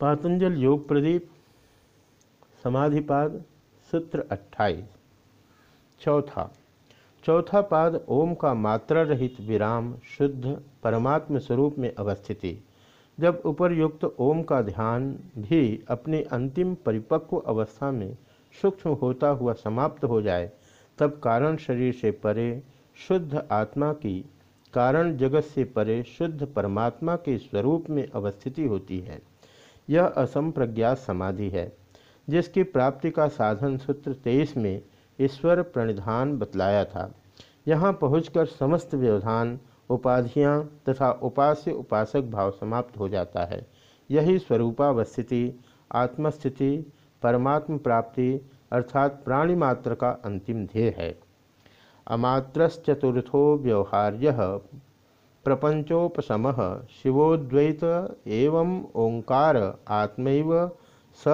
पातंजल योग प्रदीप, समाधिपाद, सूत्र 28 चौथा चौथा पाद ओम का मात्रा रहित विराम शुद्ध परमात्म स्वरूप में अवस्थिति जब उपरयुक्त ओम का ध्यान भी अपनी अंतिम परिपक्व अवस्था में सूक्ष्म होता हुआ समाप्त हो जाए, तब कारण शरीर से परे शुद्ध आत्मा की, कारण जगत से परे शुद्ध परमात्मा के स्वरूप में अवस्थिति होती है। यह असंप्रज्ञात समाधि है, जिसकी प्राप्ति का साधन सूत्र तेईस में ईश्वर प्रणिधान बतलाया था। यहाँ पहुंचकर समस्त व्यवधान, उपाधियाँ तथा उपास्य उपासक भाव समाप्त हो जाता है। यही स्वरूपावस्थिति, आत्मस्थिति, परमात्म प्राप्ति अर्थात प्राणी मात्र का अंतिम ध्येय है। अमात्रश्चतुर्थो व्यवहार्य प्रपंचोपम शिवोद्वैत एवं ओंकार आत्मैव स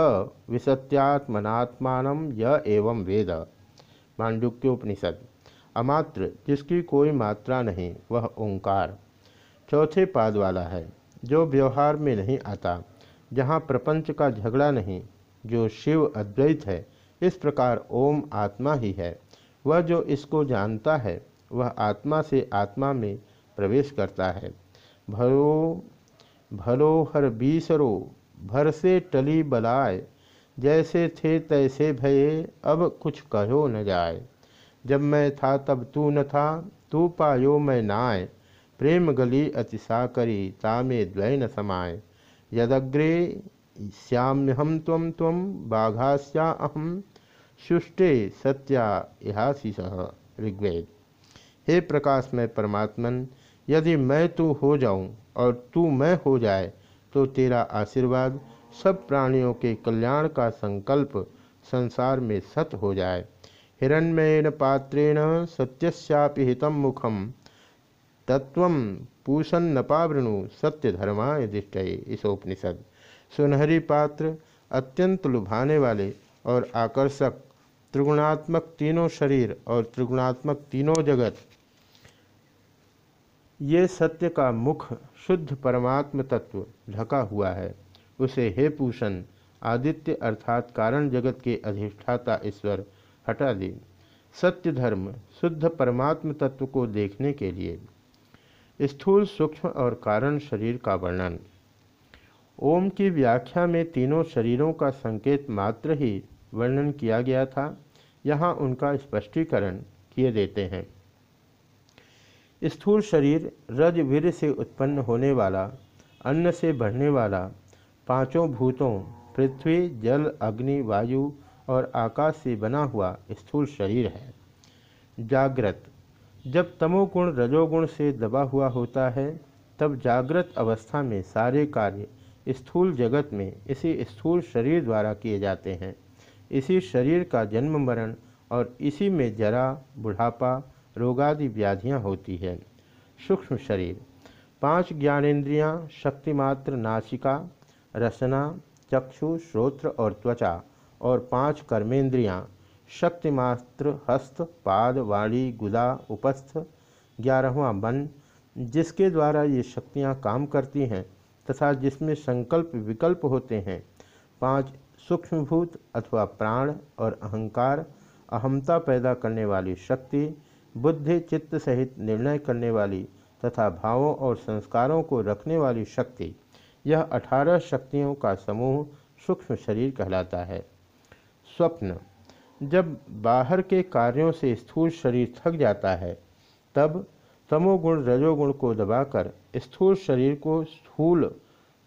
विसत्यात्मनात्मा य एवं वेद। मांडुक्योपनिषद। अमात्र, जिसकी कोई मात्रा नहीं, वह ओंकार। चौथे पाद वाला है, जो व्यवहार में नहीं आता, जहाँ प्रपंच का झगड़ा नहीं, जो शिव अद्वैत है, इस प्रकार ओम आत्मा ही है। वह जो इसको जानता है, वह आत्मा से आत्मा में प्रवेश करता है। भरो भलो हर बीसरो, भर से टली बलाय जैसे थे तैसे भये, अब कुछ कहो न जाए। जब मैं था तब तू न था, तू पायो मैं नाय प्रेम गली अतिशा करी, तामे द्वय न समाय यदग्रे श्याम्यहम तम तम बाघास्या अहम शुष्टे सत्या इहाशीष ऋग्वेद। हे प्रकाश में परमात्मन यदि मैं तू हो जाऊँ और तू मैं हो जाए तो तेरा आशीर्वाद सब प्राणियों के कल्याण का संकल्प संसार में सत हो जाए। हिरण्यन पात्रेण सत्यस्यापि हितम मुखम तत्व पूषण नपावृणु सत्य धर्माय दिष्टये। इसोपनिषद सुनहरी पात्र, अत्यंत लुभाने वाले और आकर्षक, त्रिगुणात्मक तीनों शरीर और त्रिगुणात्मक तीनों जगत ये सत्य का मुख शुद्ध परमात्म तत्व ढका हुआ है। उसे हे पूषण, आदित्य अर्थात कारण जगत के अधिष्ठाता ईश्वर, हटा दे। सत्य धर्म शुद्ध परमात्म तत्व को देखने के लिए। स्थूल सूक्ष्म और कारण शरीर का वर्णन। ओम की व्याख्या में तीनों शरीरों का संकेत मात्र ही वर्णन किया गया था। यहाँ उनका स्पष्टीकरण किए देते हैं। स्थूल शरीर रज वीर से उत्पन्न होने वाला, अन्न से बढ़ने वाला, पाँचों भूतों, पृथ्वी, जल, अग्नि, वायु और आकाश से बना हुआ स्थूल शरीर है। जागृत। जब तमोगुण रजोगुण से दबा हुआ होता है, तब जागृत अवस्था में सारे कार्य स्थूल जगत में इसी स्थूल शरीर द्वारा किए जाते हैं। इसी शरीर का जन्म मरण और इसी में जरा बुढ़ापा रोगादि व्याधियाँ होती है। सूक्ष्म शरीर, पाँच ज्ञानेन्द्रियाँ, शक्तिमात्र नासिका, रसना, चक्षु, श्रोत्र और त्वचा, और पाँच कर्मेंद्रियाँ शक्तिमात्र हस्त, पाद, वाणी, गुदा, उपस्थ, ग्यारहवा मन, जिसके द्वारा ये शक्तियाँ काम करती हैं, तथा जिसमें संकल्प विकल्प होते हैं। पाँच सूक्ष्मभूत अथवा प्राण और अहंकार, अहमता पैदा करने वाली शक्ति बुद्धि, चित्त सहित निर्णय करने वाली तथा भावों और संस्कारों को रखने वाली शक्ति, यह अठारह शक्तियों का समूह सूक्ष्म शरीर कहलाता है। स्वप्न, जब बाहर के कार्यों से स्थूल शरीर थक जाता है, तब तमोगुण रजोगुण को दबाकर स्थूल शरीर को स्थूल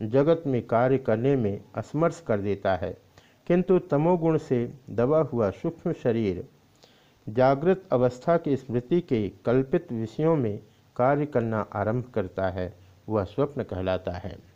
जगत में कार्य करने में असमर्थ कर देता है। किंतु तमोगुण से दबा हुआ सूक्ष्म शरीर जागृत अवस्था की स्मृति के कल्पित विषयों में कार्य करना आरंभ करता है, वह स्वप्न कहलाता है।